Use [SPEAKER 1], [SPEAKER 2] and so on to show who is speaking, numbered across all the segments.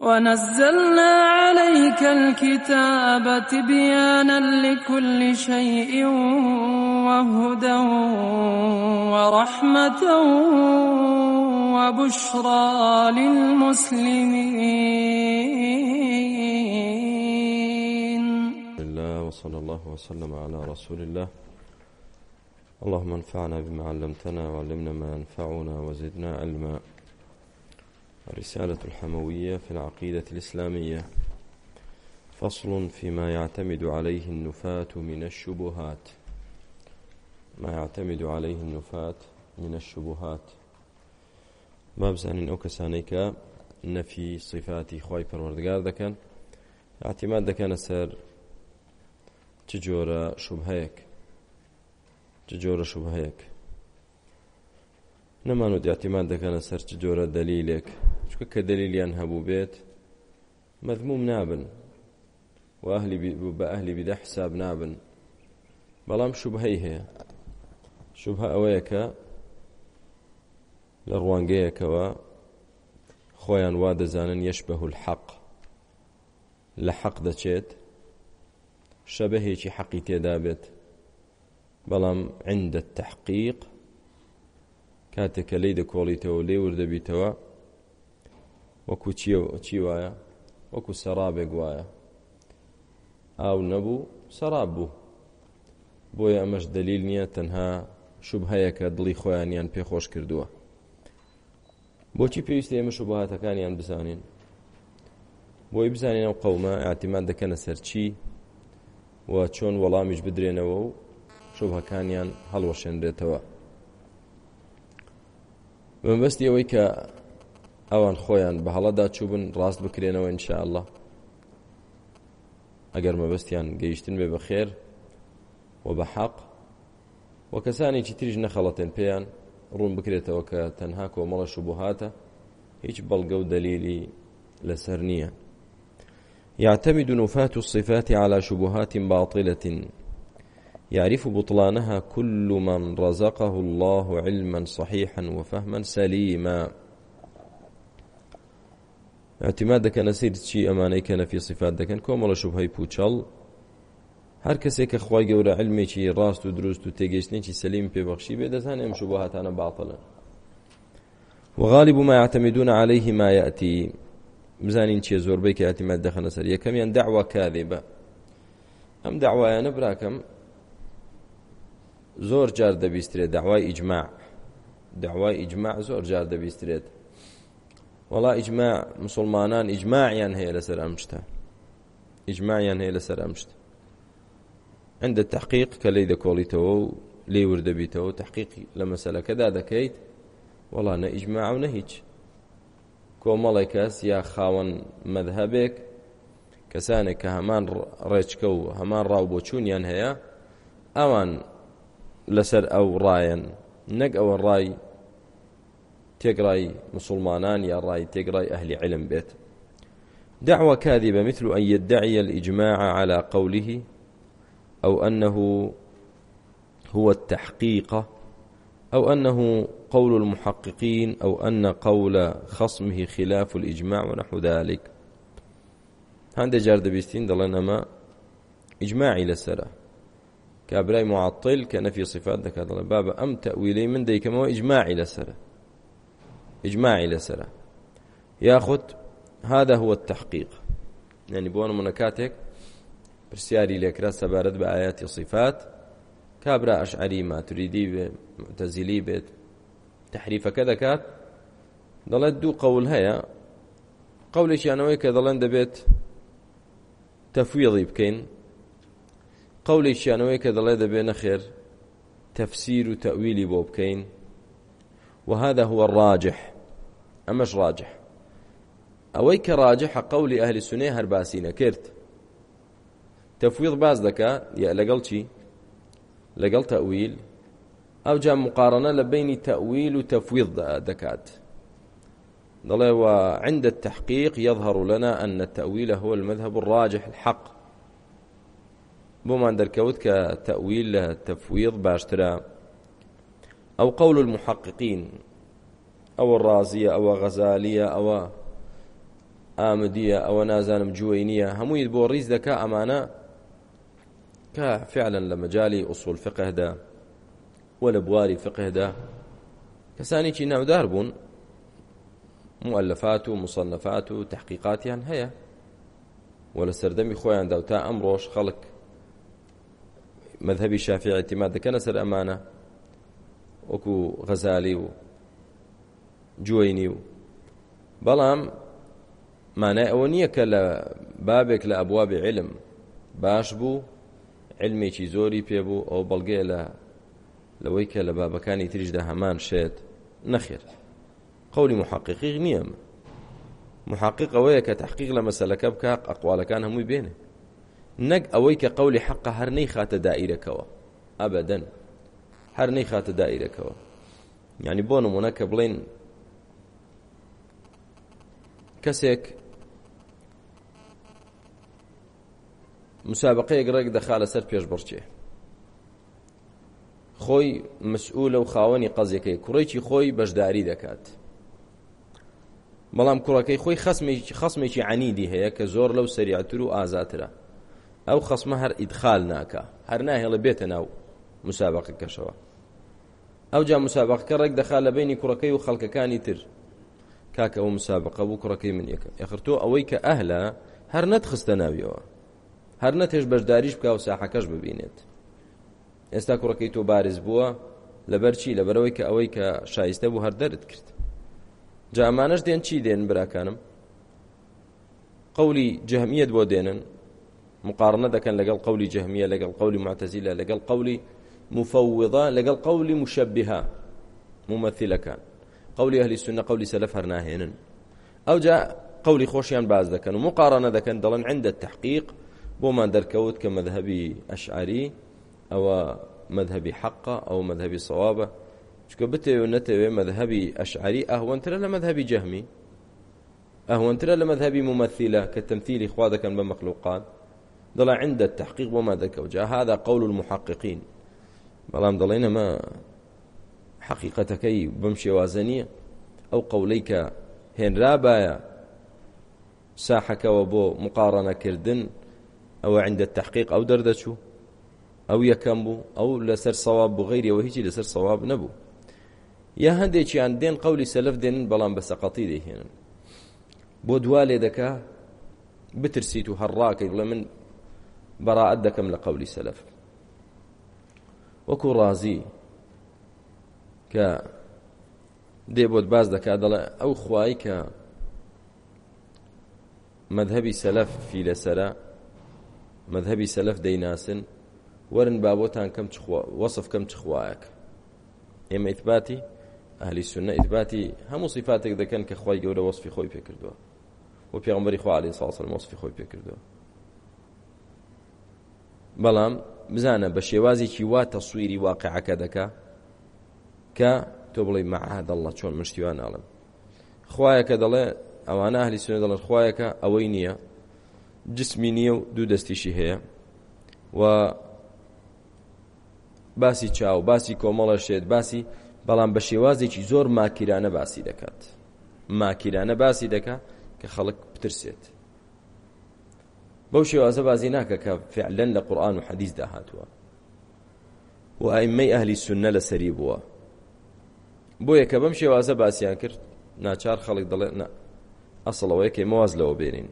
[SPEAKER 1] ونزلنا عليك الكتاب تبيانا لكل شيء وهدى ورحمة وبشرى للمسلمين الله وصلى الله وسلم على رسول الله اللهم انفعنا بما علمتنا وعلمنا ما ينفعنا وزدنا علما الرسالة الحموية في العقيدة الإسلامية فصل فيما يعتمد عليه النفاة من الشبهات ما يعتمد عليه النفاة من الشبهات ما بزانين أو كسانيك نفي صفاتي خواي پروردگار دكان اعتماد دكان سر تجورة شبهيك جۆرە شوبهەیەک نەمانوت یاحتیمان دەکەنە سەر جۆرە دەلیلێک چکە کە دەلیلیان هەبوو بێت مەذموم نابن وەهلی بە ئەهلی بیدە حساب نابن بەڵام شوبهەی هەیە شوبها ئەوەیە کە لە ڕوانگەیەکەوە خۆیان وا دەزانن یەش بەه الحەق لە حەق دەچێت شەبەهێکی حەقی تێدا بێت بەڵام عندە تەحقیق کاتێکە لی دەکۆڵیتەوە لێ وردەبیتەوە وەکو چی وایە وەکو سەرابێک وایە ئاو نەبوو سەراب بوو بۆیە ئەمەش دلیل نییە تەنها شوب هەیە کە دڵی خۆیانیان پێخۆش کردووە بۆچی پێویستی ئێمە شوبهاتەکانیان بزانین بۆی بزانین ئەو قەومە ئاتیمان دەکەنە سەرچی و چۆن وەڵامیش بدرێنەوە و شوبهەکانیان هەڵوەشێنرێتەوە بەمبەستی ئەوەی کە ئەوان خۆیان بە هەڵەدا چوبن ڕاست بکرێنەوە انشاءله ئەگەر مەبەستیان گەیشتن بێ بە خێر و بە حەق و کەسانێکی تریژ نەخەڵەتێن پێیان ڕوون بکرێتەوە کە تەنها کۆمەڵەش و بهاتە هیچ بەڵگە و دەلیلی لەسەر نییە يعتمد نفاة الصفات على شبهات باطلة يعرف بطلانها كل من رزقه الله علما صحيحا وفهما سليما ئەتیمات دەکەنە سیر چی ئەمانەی کە نەفی سیفات دەکەن کۆمەڵە شوبهەی پوچەڵ هەر کەسێک کە خخوای گەورە علمێکی ڕاست و دروست و تێگەشتێکی سەلیم پێبەخشی بێ دەزان ئەم شوبە هاتانە باڵن وغالب ما يعتمدون عليه ما يأتي مزانين چیە زۆربەی کە ئەتیمات دەخەنە سەر یەکەمیان داوا کاذێبە ئەم داوایانە براکەم زۆر جار دەبیسترێت داوای ئیجماع داوای ئیجماع زۆر جار دەبیسترێت وڵا ئیجماع مسلمانان ئیجماعیان هەیە لەسەر ئەم شتە ئیجماعیان هەیە لەسەر ئەم شت عندە تحقیق کە لی دەکۆڵیتەوە و لێ وردەبیتەوە تحقیقی لە مەسلەکەدا دەکەیت وڵا نە ئیجماع و نە هیچ کۆمەڵی کەس یا خاوەن مەذهبێک کەسانێک کە هەمان ڕێچکە و هەمان ڕاو بۆچوونیان هەیە ئەوان لەسەر ئەو ڕایەن نەک ئەوە ڕای تێگڕایی مسلمانان یا ڕای تێگڕای ئەهلی علم بێت دعوة كاذبة مثل أن يدعي الإجماع على قوله أو أنه هو التحقيق أو أنه قول المحققين أو أن قول خصمه خلاف الإجماع ونحو ذلك هذا جارد بيستين دلنا ما إجماعي لسرة كابراي معطل كان في صفات ذكر بابا أم تأويلي من ديكما وإجماعي لسرة ئیجماعی لەسرە یاخود هذا هو التحقيق يعني بوان منكاتك برسياري لكرا سبارد بآيات صفات كابرا أشعري ما تريدي معتزلي بيت تحريف كذا كات دلت دو قول هيا قولش يانوي كدلن دبيت تفويضي بكين قولش يانوي كدلن دبي نخير تفسير وتأويلي بو بكين وهذا هو الراجح أمش راجح أويك راجح قول أهل السنة هرباسي نكرت تفويض باز دكا يا لقل شي لقل تأويل أو جاء مقارنة لبين تأويل وتفويض دكات ضلي وعند التحقيق يظهر لنا أن التأويل هو المذهب الراجح الحق بما عند الكوت كتأويل تفويض باشترى ئەو قول المحققين ئەوە ڕازیە ئەوە غەزالیە ئەوە ئامدیە ئەوە نازانم جوێی نییە هەمووی بۆ ڕیز دەکا ئەمانە کە فعلا لە مەجای ئوسول فقهدا وە لە بواری فقهدا کەسانێکی ناودار بوون مؤلفات و مصنفات و تحقیقاتیان هەیە وە لە سەردەمی خۆیاندا و تا ئەم ڕۆژ خەڵک مذهبی شافعی اعتماد دەکەنە سەر ئەمانە وەکو غەزالی و جوێنی و بەڵام مانای ئەوە نییە کە لە بابێک لە ئەبوابی علم باش بوو علمێکی زۆری پێبوو ئەو بەڵگەیە لە لەوەی کە لە بابەکانی تریشدا هەمان شێت نەخێت قولی محققی نییە محقق ئەوەیە کە تحقیق لە مەسلەکە بکە ئەقوالەکان هەمووی بێنێ نەک ئەوەی کە قولی حەقە هەر نەی خاتە دائیرەکەەوە ئەبدەن هەر نەیخاتە دائیرەکەەوە ینی بۆ نمونە کە بڵێن کەسێک مسابقەیەک ڕێک دەخا لەسەر پێشبڕچێ خۆی مسئول و خاوەنی قەزیەکەی کوڕێکی خۆی بەشداری دەکات بەڵام کوڕەکەی خۆی خسمێکی عنیدی هەیە کە زۆر لەو سریعتر و ئازاترە ئەو خسممە هەر ئیدخال ناکە هەر ناهێڵە بێتە ناو مسابقه کەشەوە ئەوجا مسابقەکە ڕێک دەخا لە بینی کوڕەکەی و خەڵکەکانی تر کاکە ئەو مسابقە بوو کوڕەکەی من یەکەم یخرتۆ ئەوەی کە ئەهلە هەر نەتخستە ناویەوە هەر نەتێش بەشداریش بکە و ساحەکەش ببینێت ئێستا کوڕەکەی تۆ بارز بووە لەبەر چی لەبەرەوەی کە ئەوەی کە شایستە بوو هەر دەرت کرد جامانەش دێن چی دێن براکانم قولی جەهمیت بۆ دێنن مقارنە دەکەن لەگەڵ قولی جەهمیە لەگەڵ قولی معتەزیلە لەگەڵ قولی مفەوضە لەگەڵ قولی مشبها ممثلەکان قولی ئەهلی سنە قولی سەلف هەرناهێنن ئەو جا قولی خۆشیان باز دەکەن و مقارنە دەکەن دەڵن عندە تحقیق بۆمان دەرکەوت کە مذهبی ئەشعری ئەوە مذهبی حقا ئەو مذهبی سەوابە چکە بتێو نەتەوێ مذهبی ئەشعری ئەهوەنترە لە مذهبی جەهمی ئەهوەنترە لە مذهبی ممثلە کە تەمثیلی خوا دەکەن بە مەخلوقات دڵە عندە تحقیق بۆمان دەکەوت جا هذا قول المحققين بەڵام دەڵێن ئەمە حەقیقەتەکەی بم شێوازە نییە ئەو قەولەی کە هێنرا باە ساحەکەەوە بۆ مقارنەکردن ئەوە عندە تحقیق ئەو دەردەچوو ئەو یەکەم بوو ئەو لەسەر سەواب بوو غیرەوە هیچی لەسەر سەواب نەبوو یا هەندێکیان دێن قولی سەلف دێنن بەڵام بە سەقەتی دەیهێنن بۆ دوا لێ دەکا بترسیت و هەڕاکەی بڵێ من بەڕعەت دەکەم لە قولی سەلف وەکو ڕازی کە دێ بۆت باز دەکات دەڵێ ئەو خوای کە مذهبی سەلەف فی لەسرە مذهبی سەلەف دەیناسن وەرن با بۆتان کەم وەصف کەم چ خوایەک ئێمە ئیتباتی ئەهلی سنە ئیتباتی هەموو صفاتێک دەکەن کە خی گەورە وەصفی خۆی پێکردووە و پێغمبەری خوا علی ساسن وەصفی خۆی پێکردووە بەڵام بزانە بە شێوازێکی وا تەسووری واقعەکە دەکا کە تۆ بڵێ مەعاد الله چۆن مشتیوان ناڵم خوایەکە دەڵێ ئەوانە هەلی سونە دەڵێن خوایەکە ئەوەی نییە جسمی نییە و دوو دەستیشی هەیە و باسی چاو باسی کۆمەڵەشێت باسی بەڵام بە شێوازێکی زۆر ماکیرانە باسی دەکات ماکیرانە باسی دەکات کە خەڵک بترسێت بەو شێوازە بازی ناکە کە فعلەن لە قورآن و حەدیث داهاتووە و ئایمەی ئەهلی سنە لە سەری بووە بۆیە کە بەم شێوازە باسییان کرد ناچار خەڵک دەڵێ نا ئەسڵەوەی کەی مواز لەوە بێنین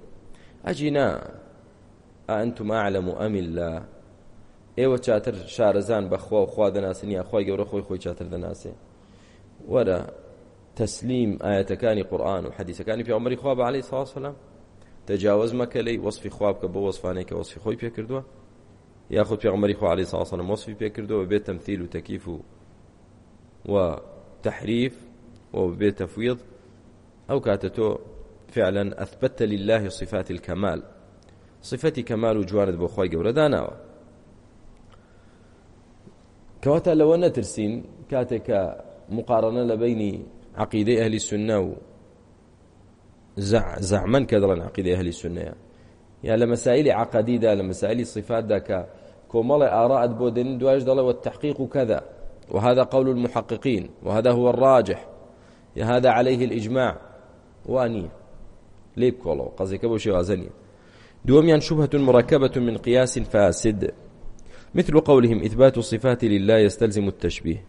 [SPEAKER 1] ئەجی نا ئەنتم عالم و ئەمیل لە ئێوە چاتر شارەزان بەخوا و خوا دەناسن یا خی گەورە خۆی خۆی چاتر دەناسێ وەرە تەسلیم ئاەتەکانی قورآن و حەدیسەکانی پێوەمەری خوا بە عليهەی ساسەلام تجاوز مەکە لەی وەصفی خواب کە بۆ وەصفانێککە وەصفی خۆی پێکردووە یاخود پێغمەری خو علی ساسن وەصفی پێکردووە بێت تەمثیل و تەکیف و و تحریف و بێت تەفویض ئەو کاتە تۆ فعلا ئەثبتە لله صفات الكمال صفەتی کەمال و جوانت بۆ خۆی گەورە داناوە کەواتە لەوە نەترسین کاتێک کە مقارنە لە بینی عقیدەی ئەهلی سنە و زعما کە دەڵێن عقیدەی هەلی سنەیە یا لە مەسائلی عقدیدا لە مەسائلی صفاتدا کە کۆمەڵی ئاراعت بۆ دێنین دواش دەڵەوە تحقیق كذا وهذا قول المحققين وهذا هو الراجح يا هذا عليه الإجماع وانية ليب كولو قصدي كبو شي غازني دوميان شبهة مركبة من قياس فاسد مثل قولهم إثبات الصفات لله يستلزم التشبيه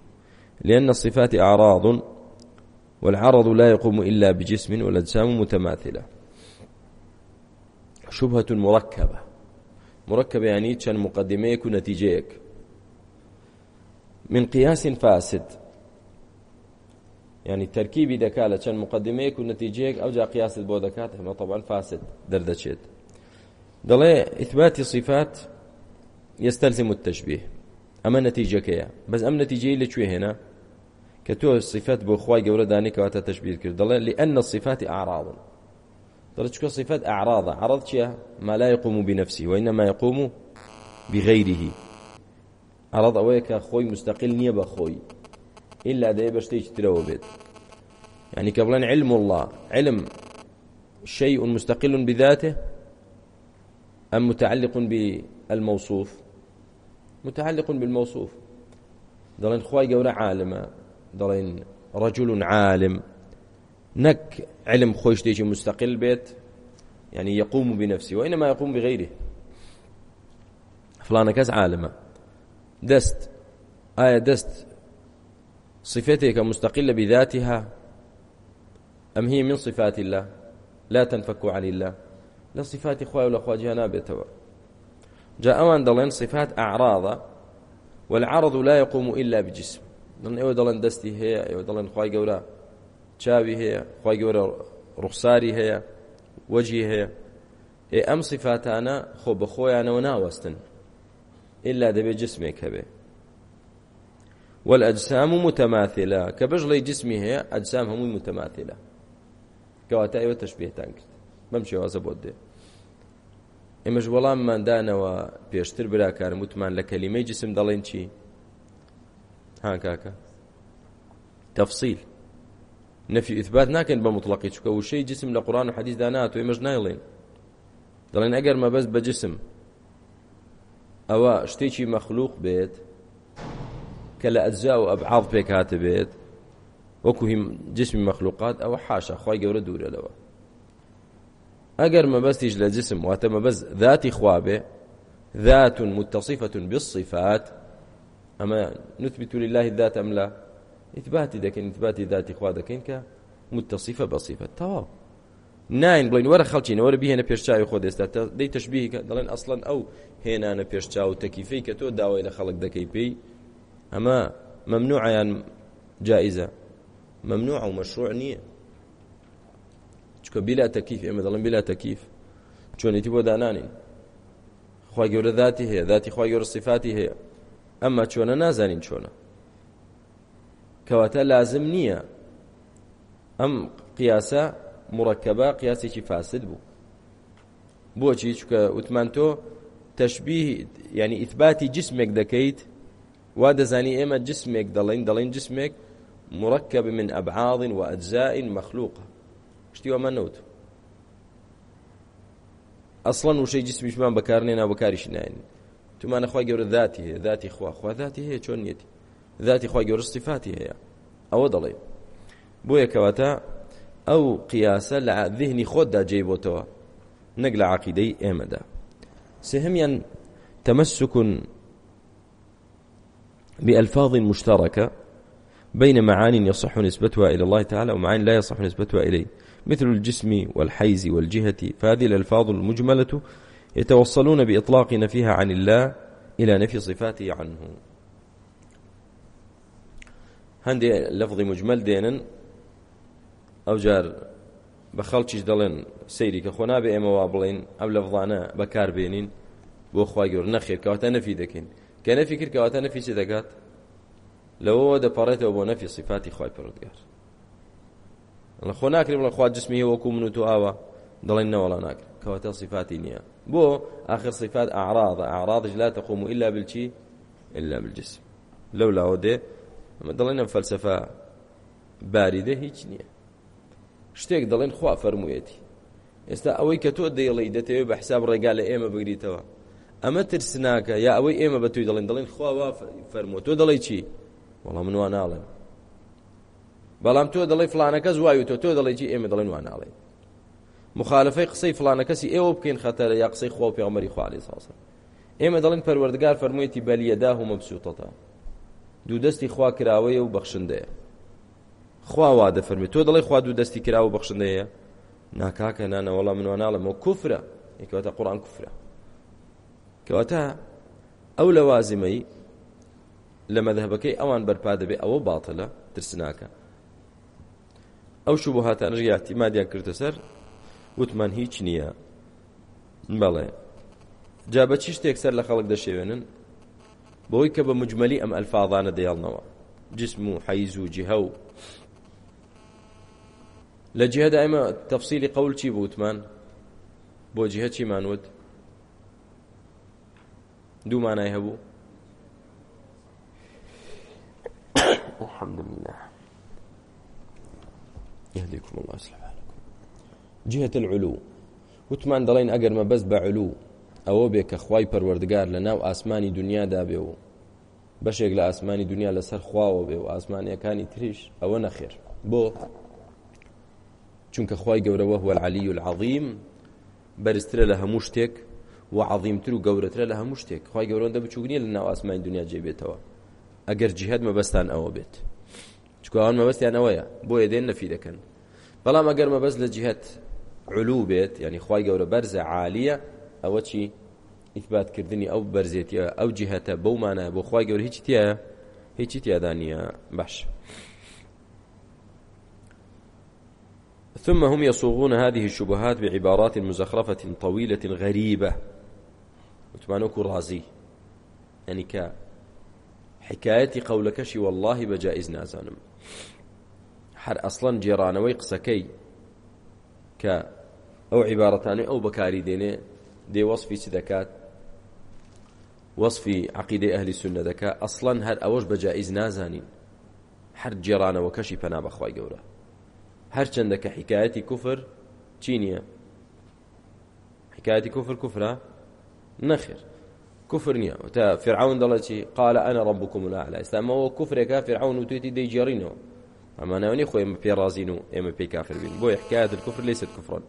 [SPEAKER 1] لأن الصفات أعراض والعرض لا يقوم إلا بجسم والأجسام متماثلة شبهة مركبة مركبة يعني كان مقدميك ونتيجيك من قياس فاسد يعني تركيبي دكالة كان مقدميك ونتيجيك أو جا قياس بو دكات هما طبعا فاسد دردشت دلي إثبات صفات يستلزم التشبيه أما نتيجة كيا بس أم نتيجة لشوي هنا کە تۆ صفەت بۆ خی گەورە دانیکەواتە تەشبیر کرد دەڵێ لأن صفات أعراض دڵێت چکە صفات أعراض عرض چیە ما لا يقوم بنفسه وإنما يقوم بغيره عرض ئەوەیە کە خۆی مستقل نییە بە خۆی إلا دەیە بە شتێکی ترەوە بێت يعني کە بڵێن علم الله علم شيء مستقل بذاته أم متعلق بالموصوف متعلق بالموصوف دڵێن خی گەورە عالمە دەڵێن ڕجل عالم نەک علم خۆی شتێکی مستقل بێت يعني يقوم بنفسه وإنما يقوم بغيره فلانە کەس عالمە دەست ئایا دەست صفتێکە مستقلة بذاتها أم هي من صفات الله لا تنفك عن الله لە صفاتی خوای و لە خواجیان نابێتەوە جا ئەوان دەڵێن صفات أعراض والعرض لا يقوم إلا بجسم دڵن ئێوە دەڵێن دەستی هەیە ئێوە دەڵێن خی گەورە چاوی هەیە خی گەورە ڕوخساری هەیە وەجی هەیە ئێ ئەم سیفاتانە خۆ بە خۆیانەوە ناوەستن ئللا دەبێت جسمێک هەبێ والأجسام متماثلة كبجلي جسمي هي أجسام هم متماثلة كواتا أيوة تشبيه تانكت بمشي وازە بۆ دێ ئێمەش وەڵاممان دانەوە پێشتر براکارم وتمان لە کەلیمەی جسم دەڵێن چی ها کاکە تەفسیل نەفی ئیثبات ناکەن بە مطلقی چکە وشەی جسم لە قورآن و حەدیثدا ناتوێ مەش نایڵێن دەڵێن ئەگەر مەبەست بە جسم ئەوە شتێکی مەخلوق بێت کە لە ئەجزا و ئەبعاض پێک هاتبێت وەکو جسمی مەخلوقات ئەوە حاشە خی گەورە دوورە لەوە ئەگەر مەبەستیش لە جسم واتە مەبەست ذاتی خوابێ ذات متصفة بالصفات أما نثبت لله الذات أم لا إثباتي دەکەین إثباتي ذاتی خوا دەکەین کە متصفة بصفة تەواو ناین بڵین وەرە خەڵچینە وەرە بهێنە پێشچاوی خۆ دێستا دەی تشبیه کە دەڵێن ئەسڵەن ئەو هێنانە پێشچاو تەکیفەی کە تۆ داوای لە خەڵک دەکەی پێی ئەمە ممنوعیان جائزە ممنوع و مەشروع نییە چکە بلا تەکیف ئێمە دەڵێن بلا تەکیف چۆنیتی بۆ دانانین خوا گەورە ذاتی هەیە ذاتی خوا گەورە صفاتی هەیە ئەمما چۆنە نازانین چۆنە کەواتە لازم نییە ئەم قیاسە مڕکەبە قیاسێکی فاسد بوو بۆچی چکە وتمان تۆ تەشببیه ینی ئیثباتی جسمێک دەکەیت وا دەزانی ئێمە جسمێک دەڵین دەڵین جسمێک مركب من أبعاض وأجزاء مخلوقة شتي وما نوت أصلا وشي جسمي شمان بكارنينا وبكارش ناين تومانە خخوای گەورە ذاتی هەیە ذاتی خواخوا ذاتی هەیە چۆن نیەتی ذاتی خخوای گەورە استیفاتی هەیە ئەوە دەڵێ بۆ یەکەواتە ئەو قیاسە لە ذهنی خۆتدا جێبۆتەوە نەک لە عقیدەی ئێمەدا سهمیان تمسك بألفاظ مشتركة بين معان يصح نسبتها إلى الله تعالى ومعان لا يصح نسبتها إليه مثل الجسم والحيز والجهة فهذه الألفاظ المجملة يتوصلون بإطلاق نفيها عن الله إلى نفي صفاته عنه هەندێ لەفظی مجمل دێنن ئەو جار بە خەڵکیش دەڵێن سەیری کە خۆنا بە ئێمەوا بڵین ئەو لەفظانە بەکاربێنین بۆ خی گەور نەخیر کەواتە نەفی دەکەین کە نەفی کرد کەواتە نەفی چی دەگات لەوەوە دەپەڕێتەوە بۆ نەفی سیفاتی خی پرودگار لە خۆ ناکرێ بڵە خوا جسمی وەکو من و تو ئاوە دەڵێن نەوەڵا ناکرێت کەواتە سیفاتی نییە بو آخر صفات أعراض أعراض لا تقوم إلا بالشي إلا بالجسم لولا ودي ما دلنا فلسفة باردة هيج نية شتێک دەڵێن خوا فەرموویەتی ئێستا ئەوەی کە تۆ دەیڵی دەتەوێت بە حساب ڕێگا لە ئێمە بگریتەوە ئەمە ترسناکە یا ئەوەی ئێمە بە توی دەڵێن دەڵێن خواوا فەرمووە تۆ دەڵی چی وەڵام من واناڵێن بەڵام تۆ دەڵی فلانەکە زوایو تۆ تۆ دەڵێ چی ئێمە دەڵێن واناڵێن مخالفەی قسەی فلانە کەسی ئێوە بکەین خەتەرە یا قسەی خۆ پێغمەری خوالی ساسە ئێمە دەڵین پەروەردگار فەرموویەتی بەلیەدا و مەبسووتەتە دوو دەستی خوا کراوەیە و بەخشندەیە خواوا دەفەرمێت تۆ دەڵی خوا دوو دەستی کراوە بەخشندەیە ناکاکە نانەوەڵام منوانناڵمەوە کوفرە یکەوەتە قڕان کوفرە کەواتە ئەو لە وازیمەی لە مەذهبەکەی ئەوان بەرپا دەبێت ئەوە باتەلە ترسناکە ئەو شوبهاتانەژ یاتی مادیان کردە سەر وتمان هیچ نییە بەڵێ جا بە چی شتێک سەر لە خەڵک دەشێوێنن بۆی کە بە مجمەلی ئەم ئەلفاظانە دەیڵنەوە جسم و حەیز و جیهە و لە جهدا ئێمە تەفسیلی قەول چی بوتمان بۆ جهە چی مانوت دوو مانای هەبوو الحمد لله يهديكم الله سلام جهة العلو وتمان دەڵێن ئەگەر مە بەس بە علو ئەوە بێ کە خوای پەروەردگار لە ناو ئاسمانی دنیادا بێ و بەشێک لە ئاسمانی دنیا لەسەر خواوە بێ و ئاسمانیەکانی تریش ئەوە نەخێر بۆ چونکە خوای گەورەوە هو العلی العظیم بەرزترە لە هەموو شتێک و عظیمتر و گەورەترە لە هەموو شتێک خی گەورەندە بچوو نیە لە ناو ئاسمانی دنیا جێبێتەوە ئەگەر جیهت مەبەستان ئەوە بێت چکوان مەبەستیان ئەوەیە بۆ ئێدێن نەفی دەکەن بەڵام ئەگەر مەبەست لە جیهت علو بێت ینی خی گەورە بەرزە عالیە ئەوە چی ئیثباتکردنی ئەو بەرزێتیە ئەو جیهەتە بەومانە بۆ خی گەورە هیچ تایە هیچی تیادا نییە باش ثم هم يصوغون هذه الشبهات بعبارات مزخرفة طويلة غريبة وتمانوك رازي يعني ك حكايتي قولكشي والله بجائز نازانم حر أصلا جيرانوي قسكي کە ئەو عیبارەتانەی ئەو بەکاری دێنێ دێ وەصفی چ دەکات وەصفی عقیدەی ئەهلی سنە دەکا ئەسڵەن هەر ئەوەش بەجائز نازانین هەر جێرانەوە کەشی پەنا بەخوای گەورە هەرچەندە کە حکایەتی کوفر چی نییە حكايتي كفر كفرة نخر كفر نيا وتا فرعون دلتي قال أنا ربكم الأعلى استما هو كفر كا فرعون وتيتي دي جارينو أما أنا وني خوي إما بي رازينو إما بي كافر بين بو حكاية الكفر ليست كفرا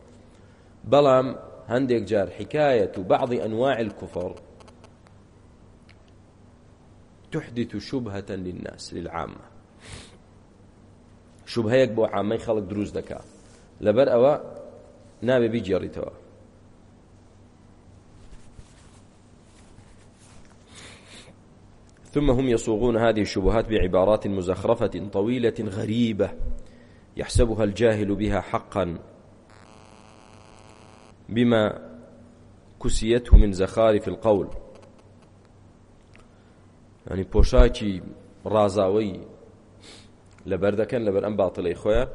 [SPEAKER 1] بەڵام هەندێک جار حكاية بعض أنواع الكفر تحدث شبهة للناس للعامة شبهەیەک بۆ عامەی خەڵک دروست دەکا لەبەر ئەوە نابێ بیجێڕیتەوە ثم هم يصوغون هذه الشبهات بعبارات مزخرفة طويلة غريبة يحسبها الجاهل بها حقا بما كسيته من زخارف القول يعني پۆشاکی رازاوي لبردكن لبر أم باطلي خويا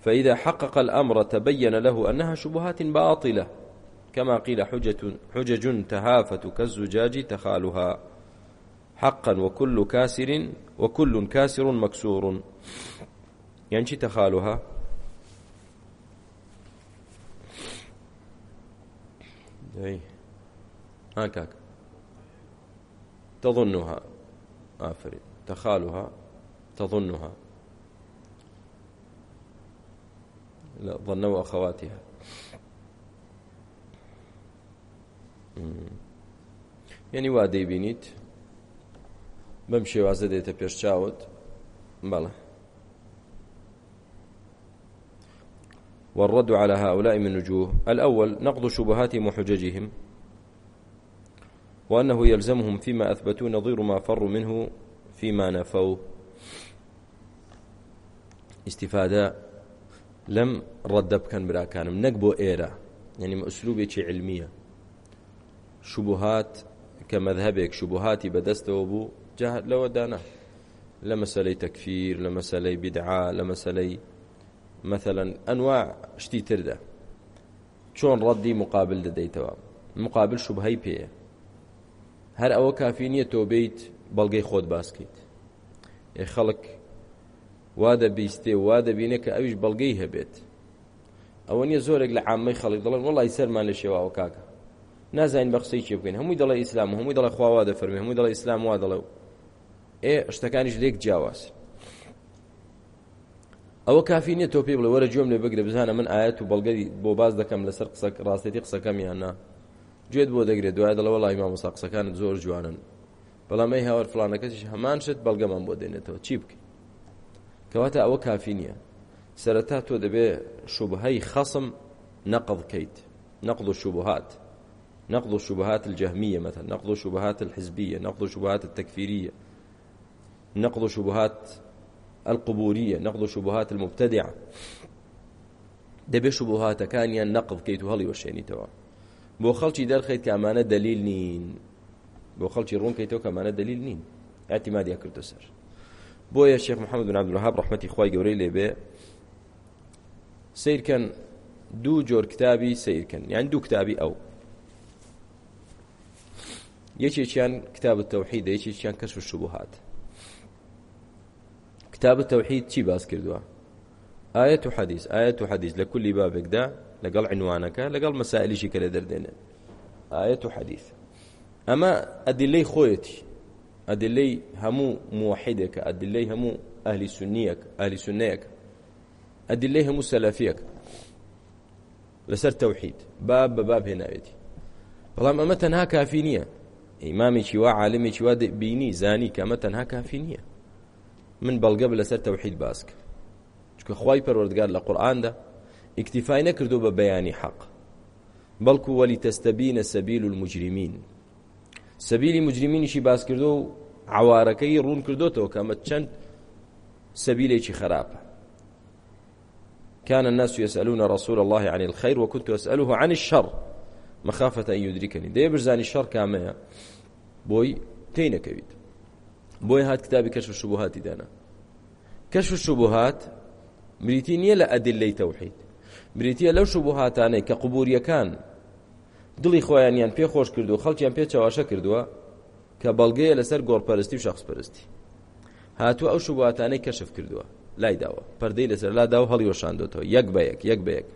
[SPEAKER 1] فإذا حقق الأمر تبين له أنها شبهات باطلة كما قيل حجة حجج تهافت كالزجاج تخالها حقا وكل كاسر وكل كاسر مكسور يعني تخالها هاكاك تظنها آفرين تخالها تظنها لا ظنوا أخواتها یعنی وا دەیبینیت بەم شێوازە دێتە پێش چاوت بەڵە والرد على هؤلاء من وجوه الأول نقض شبهاتهم وحججهم وأنه يلزمهم فيما أثبتوا نظير ما فروا منه فيما نفوا استفادة لم رد بكن براكانم نقبو إيرا يعني أسلوبي علمية شبهات كمذهبك شبهاتي بدست وبو جهل لو دانا لمسلي تكفير لمسلي بدعة لمسلي مثلا ئەنواع شتی تردا چۆن ڕەدی مقابل دەدەیتەوە مقابل شوبهەی پێەیە هەر ئەوە کافی نییە تۆ بیت بەڵگەی خۆت باسکەیت ئێ خەڵک وا دەبیستێ وا دەبینە کە ئەویش بەڵگەی هەبێت ئەوە نیە زۆرێک لە عامەی خەڵک دەڵێن وڵی سەرمان لە شێواوە کاکە نازانین بە قسەی چێ بکەین هەمووی دەڵی ئیسلام هەمووی دەڵی خواوا دەفەرمێ هەمووی دەڵی ئیسلام وا دەڵێ ئێ شتەکانیش لێک جیاوازن ئەوە کافی نیە تۆ پێ بڵێ وەرە جۆم لێ بگرە بزانە من ئاەت و بەڵگەری بۆ باز دەکەم لەسەر قسە ڕاستێتی قسەکەمیاننا گوێت بۆ دەگرێت دوای دەڵەوە لای مامۆسا قسەکانت زۆر جوانن بەڵام ئەی هاوەەر فلانەکەش هەمان شت بەڵگەمان بۆ دێنێتەوە چی بکە کەواتە ئەوە کافی نییە سەرەتا تۆ دەبێ شوبهەی خەسم نەقض کەیت نەقض و شوبهات نقض شبهات الجهمية مثلا نقض شبهات الحزبية نقض شبهات التكفيرية نقض شبهات القبورية نقض شبهات المبتدعة دەبێ شبهاتەکانیان نەقڵ بکەیت و هەڵی وەشێنیتەوە بۆ خەڵکی دەرخیت کامانە دلیل نین بۆ خەڵکی ڕوونکەیتەوە کەمانە دلیل نین ئەتیمادیا کردو سەر بۆیە شێخ محەممەد و نابدوها ڕحمەتی خی گەورەی لێبێ سیرکەن دوو جۆر کتابی سیرکەن یان دوو کتابی ئەو یەکێکیان کتاب تەوحیدە یەکێکیان کەس و شبهات کتاب تەوحید چی باس کردووە ئاەت و حەدیث ئاەت و حەدیث لە کولی بابێکدا لەگەڵ عنوانەکە لەگەڵ مەسائلیشی کە لە دەردێنێت ئاەت و حەدیث ئەمە ئەدلەی خۆیەتی ئەدلەی هەموو موحیدێکە ئەدلەی هەموو ئەهلی سنیەک ئەهلی سنەیەک ئەدلەی هەموو سەلەفیەک لەسەر تەوحید باب بە باب هێناوێتی بەڵام ئەمە تەنها کافی نییە ئیمامێکی وا عالمێکی وا بینی زانی کە ئەمە تەنها کافی نییە من بەڵگە لەسەر تەوحید باسکە چکە خی پەروەردگار لە قورآاندا ئیکتیفای نەکردو بە بەیانی حەق بەڵکو وەلی تەستەبینە سەبیل المجرمین سەبیلی مجرمینیشی باس کردو و عوارەکەی ڕوون کردوتەوە کەمە چەند سەبیلێکی خراپە كان الناس يسألون رسول الله عن الخير وكنت أسأله عن الشر مخافة أن يدركني دي برزاني الشر كامية بوي تينكويت بۆی هات کتابی کەشف شوبهاتی دانا کەشف شوبهات بریتی نییە لە ئەدلەی تەوحید بریتە لەو شوبهاتانەی کە قوبوریەکان دڵی خۆیانیان پێ خۆش کردو و خەڵکیان پێ چاواشە کردووە کە بەڵگەیە لەسەر گۆڵپەرستی و شخصپەرستی هاتووە ئەو شوبهاتانەی کەشف کردووە لای داوە پەردەی لەسەر لا داو هەڵی وەشاندۆتەوە یەک بە یەک یەک بە یەک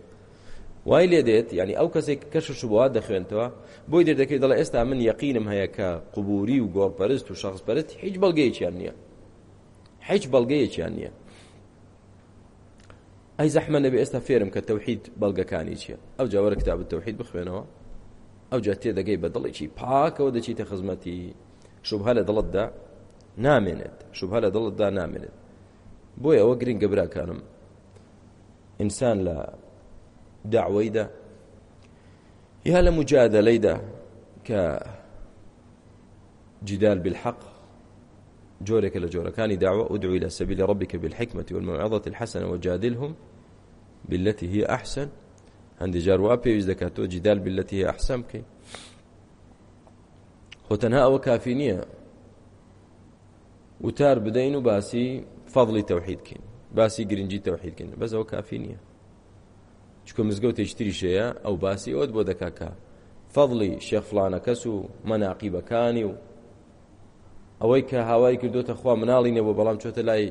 [SPEAKER 1] وای لێ دێت ینی ئەو کەسێک کەشش بۆات دەخوێنتەوە بۆی دەردەکەی دەڵێ ئێستا من یەقینم هەیە کە قوبوری و گۆڕپەرست و شخصپەرست هیچ بەڵگەیەکیان نییە هیچ بەڵگەیەکیان نییە ئەی زەحمە نەبێ ئێستا فێرم کە تەوحید بەڵگەکانی چییە ئەو جاوەرە کتاب تەوحید بخوێنەوە ئەو جا تێدەگەی بە دڵێکی پاکەوە دەچیتە خزمەتی شوبها لە دڵتدا نامێنێت شوبها لە دڵتدا نامێنێت بۆیە ئەوە گرنگە براکانم ئینسان لە داوەیدا یا لە مجادلەیدا کە جدال بالحق جورك لە جۆرەکانی داوە ئودعو إلى سبيل ربك بالحكمة والموعظة الحسنة وجادلهم بالتي هي أحسن عندي جار وا پێویست دەکات تۆ جدال بالتي هي أحسن بکەین خۆ تەنها ئەوە کافی نییە وتار بدەین و باسی فەضڵی تەوحید بکەین باسی گرنگی تەوحید بکەین بەس ئەوە کافی نییە چکە مزگەوت تێشتریشەیە ئەو باسی ئەوت بۆ دەکاکە فەضلی شێخفلانە کەس و مەناقیبەکانی و ئەوەی کە هاوای کردوتە خوا مناڵی نەبوو بەڵام چۆتە لای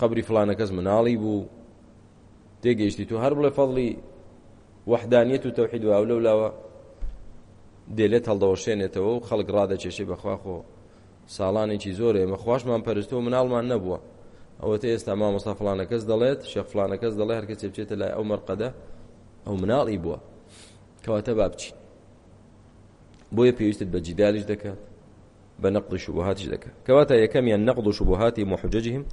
[SPEAKER 1] قبری فلانە کەس مناڵی بوو تێگەیشتی تو هەر بڵێ فەضلی وەحدانیت و تەوحید و ئەو لەولاوە دێلێت هەڵدەوەشێنێتەوە و خەڵک ڕادەچێشی بەخوا خۆ ساڵانێکی زۆر ئێمە خوشمان پەرستەوە مناڵمان نەبووە ئەوەتە ئێستا مامۆستا فلانە کەس دەڵێت شەفلانە کەس دەڵێ هەر کەس بچێتە لای ئەو مەرقەدە ئەو مناڵی بووە کەواتە با بچی بۆیە پێویستت بە جیدالیش دەکات بە نەقد شبهاتش دەکات کەواتە یەکەمیان نەقد و شبهاتی محججهم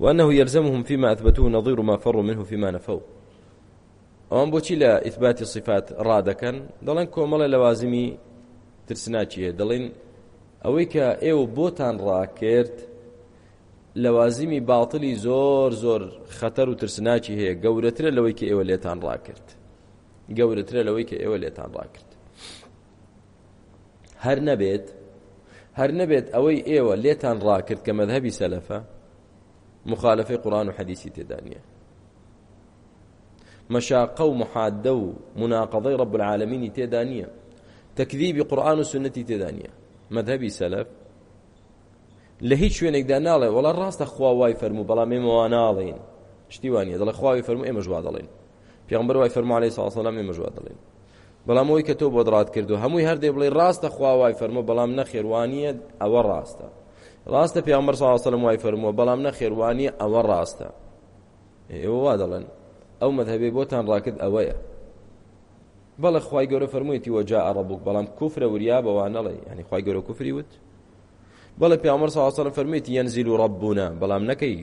[SPEAKER 1] وأنه يلزمهم فيما أثبتوه نظير ما فروا منه فيما نفوا ئەوان بۆچی لە ئیثباتی صفات ڕادەکەن دەڵێن کۆمەڵە لەوازمی ترسناچیە دەڵێن ئەوەی کە ئێوە بۆتان ڕاکرد لەوازیمی باڵتلی زۆر زۆر خەتەر و ترسناکی هەیە گەورەترە لەوەی کە ئێوە لێتان ڕاکرد گەورەترە لەوەی کە ئێوە لێتان ڕاکرد هەر نەبێت هەر نەبێت ئەوەی ئێوە لێتان ڕاکرد کە مەذهبی سەلەفە مخالفەی قورآن و حەدیسی تێدا نییە مەشاقە و محاددە و مناقەضەی ڕەب العالمینی تێدا نییە تەکذیبی قورآن و سنەتی تێدا نییە مەذهبی سەلەف لە هیچ شوێنێکدا ناڵێ وڵا ڕاستە خوا وای فەرموو بەڵام ئێمەوە ناڵین شتیوانە دەڵێ خواوی فەرموو ئێمە ژوا دەڵێن پێغمبەر وای فەرموو عەلەیهی سەڵام ئێمە ژوا دەڵێن بەڵام ئەوی کە تۆ بۆ دڕات کردو هەمووی هەردێ بڵێ ڕاستە خوا وای فەرموو بەڵام نەخێوانیە ئەوە ڕاستە ڕاستە پێغمبەر سەڵام وای فەرمووە بەڵام نەخێوانیە ئەوە ڕاستە ئێوە وا دەڵێن ئەو مەذهبێ بۆتان ڕاکرد ئەوەیە بەڵە خی گەورە فەرموویەتی وەجا ئەڕەبووک بەڵام کوفرە وریا بەوانەڵێ ینی خی گەورە کوفری وت بەڵێ پیامەر ساواسەڵم فەرمیێتی یەنزیل و ڕەبوونا بەڵام نەکەی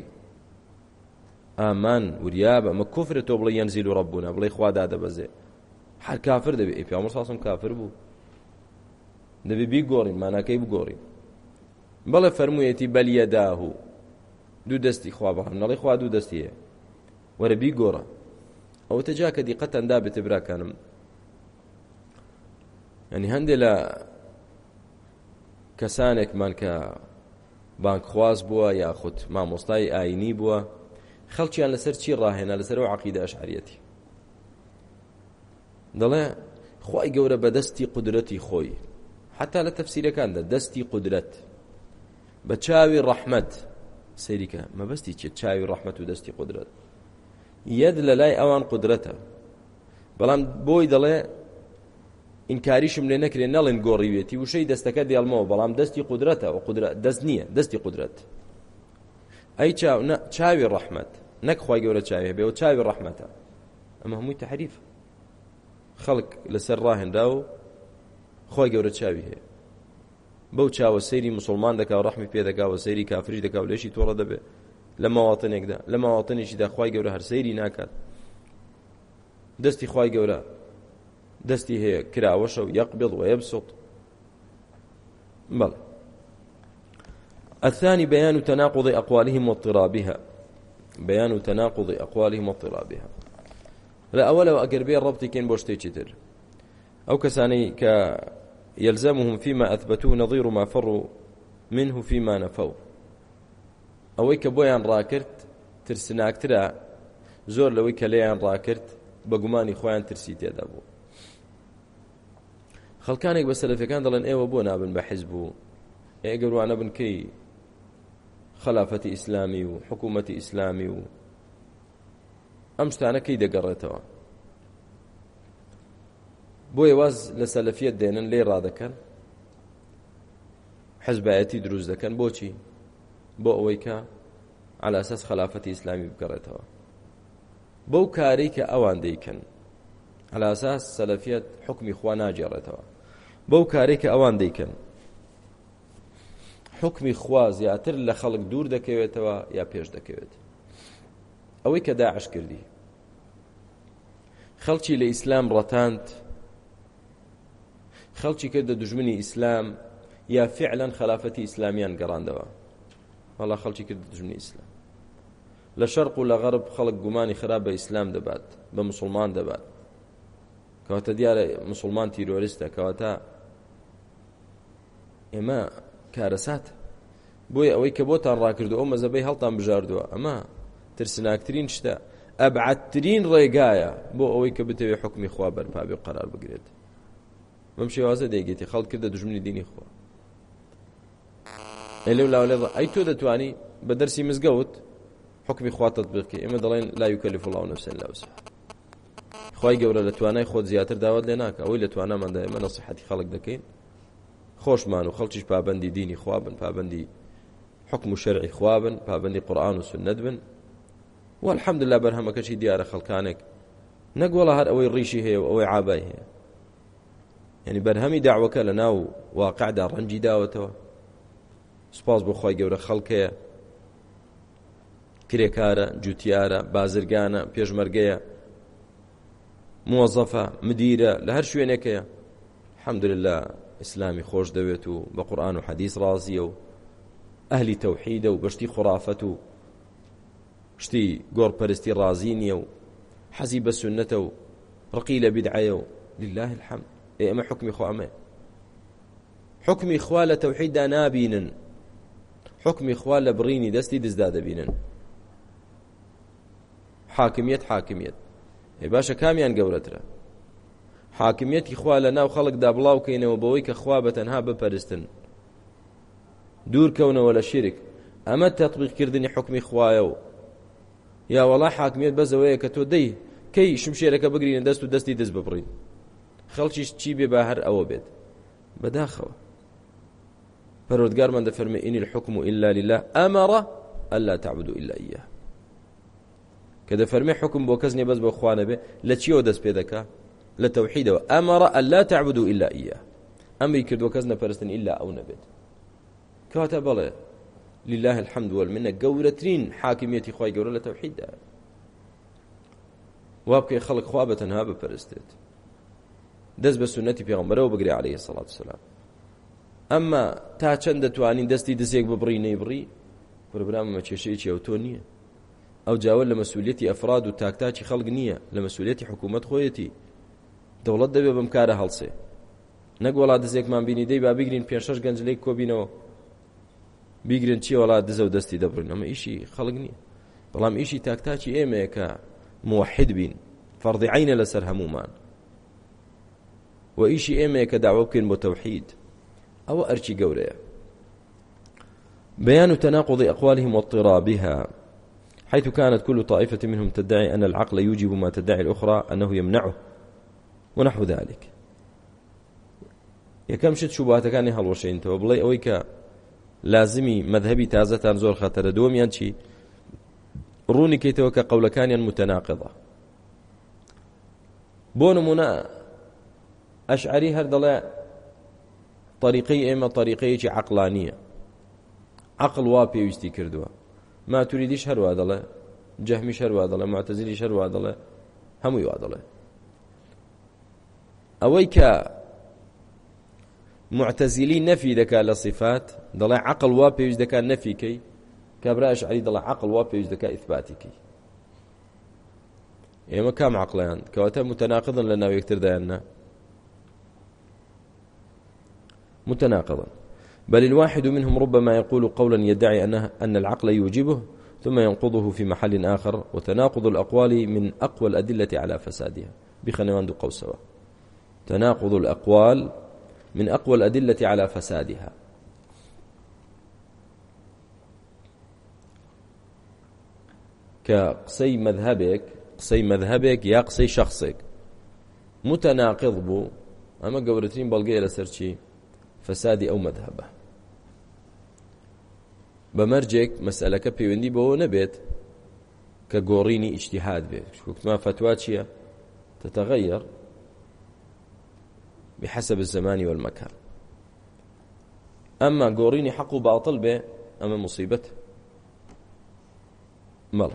[SPEAKER 1] ئامان وریاب ئەمە کوفرە تۆ بڵێ یەنزیل و ڕەبوونا بڵێ خوادا دەبەزێ هەر کافر دەبێ ئەی پیامەر ساسم کافر بوو دەبێ بیگۆڕین ماناکەی بگۆڕین بەڵێ فەرموویەتی بەلیەداه و دوو دەستی خوا بەڕم نەڵی خوا دوو دەستیە وەرە بیگۆڕە ئەوە تەجا کە دیقەتەندا بێتە براکانم ینی هەندێک لە کەسانێکمان کە بانکخواز بووە یاخود مامۆستای ئاینی بووە خەڵکیان لەسەر چی ڕاهێنا لەسەرەوە عقیدە ئەشعریەتی دەڵێ خی گەورە بە دەستی قدرەتی خۆی حتا لە تەفسیرەکاندا دەستی قدرەت بە چاوی ڕەحمەت سەریکە مەبەستی چێت چاوی ڕەحمەت و دەستی قدرەت یەد لە لای ئەوان قدرەتە بەڵام بۆی دەڵێ ئینکاریشم لێ نەکرێن نەڵێن گۆڕیوێتی وشەی دەستەکە دێڵمەوە بەڵام دەستی قدرەتە و دەست نییە دەستی قدرەت ئەی چاوی ڕەحمەت نەکخوای گەورە چاوێ بێ و چاوی ڕەحمەتە ئەمە هەمووی تحریف خەڵک لەسەر ڕاهێنرا و خۆی گەورە چاوی هەیە بەو چاوە سەیری مسلمان دەکا و ڕەحمی پێ دەکا و سەیری کافریش دەکا و لەشی تۆڕە دەبێت لە ماواتنێکدا لە ماواتنێکیدا خی گەورە هەرسەیری ناکات دەستی خی گەورە دەستی هەیە کراوەشە و یەقبڵ و یەبسوط بەڵێ الثاني بيان تناقض أقوالهم واضطرابها بيان تناقض أقوالهم واضطرابها لا أول وأقرب الربط كين بوشتي تر أو كساني ك يلزمهم فيما أثبتوه نظير ما فروا منه فيما نفوا أوي كبويان راكرت ترسناكترا زور لوي كليان راكرت بقماني خوان ترسي تيدا بو خەڵکانێک بە سەلفەکان دەڵێن ئێوە بۆ نابن بە حیز بوو ئێگەر وانە بنکەی خلافەتی ئیسلامی و حکوومەتی ئیسلامی و ئەم شتانەکەی دەگەڕێتەوە بۆ ێواز لە سەلفیت دێنن لێ ڕادەکەن حزبایەتی دروست دەکەن بۆچی بۆ ئەوەی کە على ئەساس خلافەتی ئیسلامی بگەڕێتەوە بەو کارەی کە ئەوان دەیکەن على ئەساس سەلفیت حکمی خوا ناجێڕێتەوە بەو کارێککە ئەوان دەیکەن حکمی خوا زیاتر لە خەڵک دوور دەکەوێتەوە یا پێش دەکەوێت ئەوەی کە داعش کردی خەڵکی لە ئیسلام ڕەتاند خەڵکی کردە دژمنی ئیسلام یا فعلەن خلافەتی ئیسلامیان گەڕاندەوە وڵا خەڵکی کرد دژمنی ئیسلام لە شەرق و لە غەرب خەڵک گومانی خراپ بە ئیسلام دەبات بە مسلمان دەبات کەواتە دیارە مسلمان تیرۆریستە کەواتە ئێمە کارەسات بۆیە ئەوەی کە بۆتان ڕاکردو ئەو مەزەبەی هەڵتان بژاردووە ئەمە ترسناکترین شتە ئەبعەتترین ڕێگایە بۆ ئەوەی کە بتەوێت حکمی خوا بەرپابێ قرار بگرێت مەم شێوازە دەیگێتی خەڵ کردە دژمنی دینی خۆ لەو لاولێ ئەی تۆ دەتوانی بە دەرسی مزگەوت حکمی خواتت بکە ئێمە دەڵێن لا یوکەلیف الله نفسا الا وسعها خی گەورە لە توانای خۆت زیاتر داوت لێ ناکە ئەوەی لە توانەمەدا ئێمە نەسیحەتی خەڵک دەکەین خۆشمان و خەڵکیش پابندی دینی خوابن پابندی حکم و شەرعی خوابن پابندی قورآن و سنت بن والحەمدلله بەرهەمەکەشی دیارە خەڵکانێک نەگوڵە هەر ئەوەی ڕیشی هەیە و ئەوەی عابای هەیە یعنی بەرهەمی داعوەکە لە ناو واقعدا ڕەنجی داوەتەوە سپاس بۆ خۆی گەورە خەڵکەیە کرێکارە جوتیارە بازرگانە پێشمەرگەیە موەزەفە مدیرە لە هەر شوێنێکەیە حەمدلله ئیسلامی خۆش دەوێت و بە قورآن و حەدیث ڕازیە و ئەهلی تەوحیدە و بەشتی خوڕافەت و شتی گۆڕپەرستی ڕازی نییە و حەزی بە سنەتە و ڕقی لە بدعایە و لله الحەم ئێ ئەمە حکمی خۆ ئەمێ حکمی خوا لە تەوحیددا نابینن حکمی خوا لە بڕینی دەستی دزدا دەبینن حاکمیت حاکمیت هێ باشە کامیان گەورەترە حاکمیەتی خوا لە ناو خەڵکدا بڵاوکەینەوە بەوەی کە خوا بە تەنها بپەرستن دوورکەونەوە لە شیرک ئەمە تەطبیقکردنی حکمی خوایە و یاوەڵا حاکمیت بەزەوەیە کە تۆ دەی کەی شمشێرەکە بگرینە دەست و دەستی دەست بپڕین خەڵکیش چی بێ با هەر ئەوە بێت بەداخەوە پەرۆدگارمان دەفەرمە ئینی الحکم و ئللا لله ئەمەڕە ئەللا تعبدو ئللا ئیە کە دەفەرمێ حکم بۆ کەس نیە بەس بۆ خوانە بێ لە چیەوە دەست پێ دەکات لە تەوحیدەوە ئەمەڕە ئەللا تعبدو ئللا ئە ئەمری کردووە کەس نەپەرستن ئللا ئەو نەبێت کاتە بەڵێ لله الحمد والمنە گەورەترین حاکمیەتی خی گەورە لە تەوحیددا وا بکەی خەڵک خوا بە تەنها بپەرستێت دەست بە سنەتی پێغمبەرەوە بگرێ عليه سڵات سلام ئەمما تا چەند دەتوانین دەستی دەستێک ببڕی نەیبڕی پربراممە کێشەیەکی ئەو تۆ نییە ئەو جاوە لە مەسوولەتی ئەفراد و تاکتاچی خەڵک نییە لە مەسوولەتی حکوومەت خۆیەتی دەوڵەت دەبێ بەم کارە هەڵسێ نەک وڵات دزێکمان بینی دەی با بیگرین پێشەش گەنجلەی کۆبینەوە بیگرن چی وڵات دزە و دەستی دەبرن ئەمە ئیشی خەڵک نییە بەڵام ئیشی تاکتاچی ئێمەیە کە موحد بین فەرضی عینە لەسەر هەمومان و ئیشی ئێمەیە کە داوا بکەین بۆ تەوحید ئەوە ئەرچی گەورەیە بيان تناقض أقوالهم واضطرابها حيث كانت كل طائفة منهم تدعي أن العقل يوجب ما تدعي الأخرى أنه يمنعه ونحو ذلك یەکەم شت شوباتەکانی هەڵوەشێنتەوە بڵێ ئەوەی کە لازمی مذهبی تازەتان زۆر خەتەرە دووەمیان چی ڕوونی کەیتەوە کە قەولەکانیان متەناقضە بۆ نمونە ئەشعری هەر دەڵێ طریقەی ئێمە طریقەیەکی عقلانیە عقل وا پێویستی کردووە ماتوریدیش هەروە دەڵێ جەهمیش هەروە دەڵێ معتەزیلیش هەروە دەڵێ هەمووی وا دەڵێ ئەوەی کە معتەزیلی نەفی دەکا لە صفات دەڵێ عقل وا پێویست دەکا نەفیکەی کابراش علی دەڵێ عقل وا پێویست دەکا ئیثباتیکەی ئێمە کام عقلیان کەواتە متەناقضن لە ناو یەکتردایاننا متناقضا بل الواحد منهم ربما يقول قولا يدعي أنه أن العقل يوجبه ثم ينقضه في محل آخر وتناقض الأقوال من أقوى الأدلة على فسادها بخنوان دو قوسوا تناقض الأقوال من أقوى الأدلة على فسادها كقصي مذهبك قصي مذهبك يا قصي شخصك متناقض بو أما قورتين بلقي لسرشي فسادي أو مذهبه بمرجك مسألة كبيوندي بو نبيت كقوريني اجتهاد بيت شكوكتما فتوى تتغير بحسب الزمان والمكان أما قوريني حق باطل به أما مصيبة مل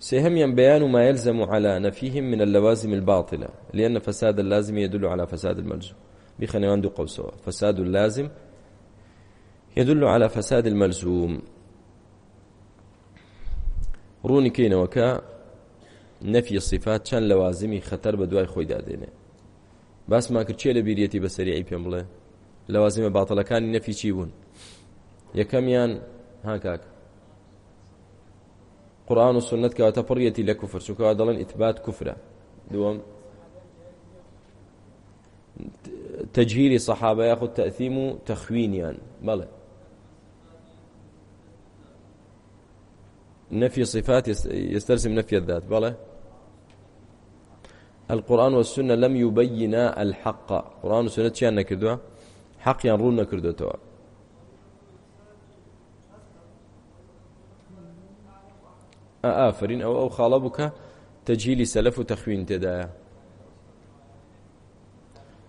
[SPEAKER 1] سهميا بيان ما يلزم على نفيهم من اللوازم الباطلة لأن فساد اللازم يدل على فساد الملزوم بخنوان دو قوسوا فساد اللازم يدل على فساد الملزوم ڕوونی کەینەوەکە نەفی سیفات چەند لەوازمی خەتەر بە دوای خۆی دادێنێ باسمان کرد چێ لە بیرەتی بە سەریعی پێم بڵێ لەوازمە باتەڵەکانی نەفی چی بوون یەکەمیان هاکاک قورآن و سنت کەواتە پڕیەتی لە کوفر چونکەوا دەڵێن ئیتبات کوفرە دووەم تەجهیری سەحابە یاخود تەثیم و تەخوینیان بەڵێ نفي صفات يستلزم نفي الذات بلى القرآن والسنة لم يبينا الحق قرآن والسنة چیان نکردوا حق یان ڕوون نەکردێتەوە ئافرین ئەو ئەو خاڵە بووکە تەجیلی سەلف و تەخوین تێدایە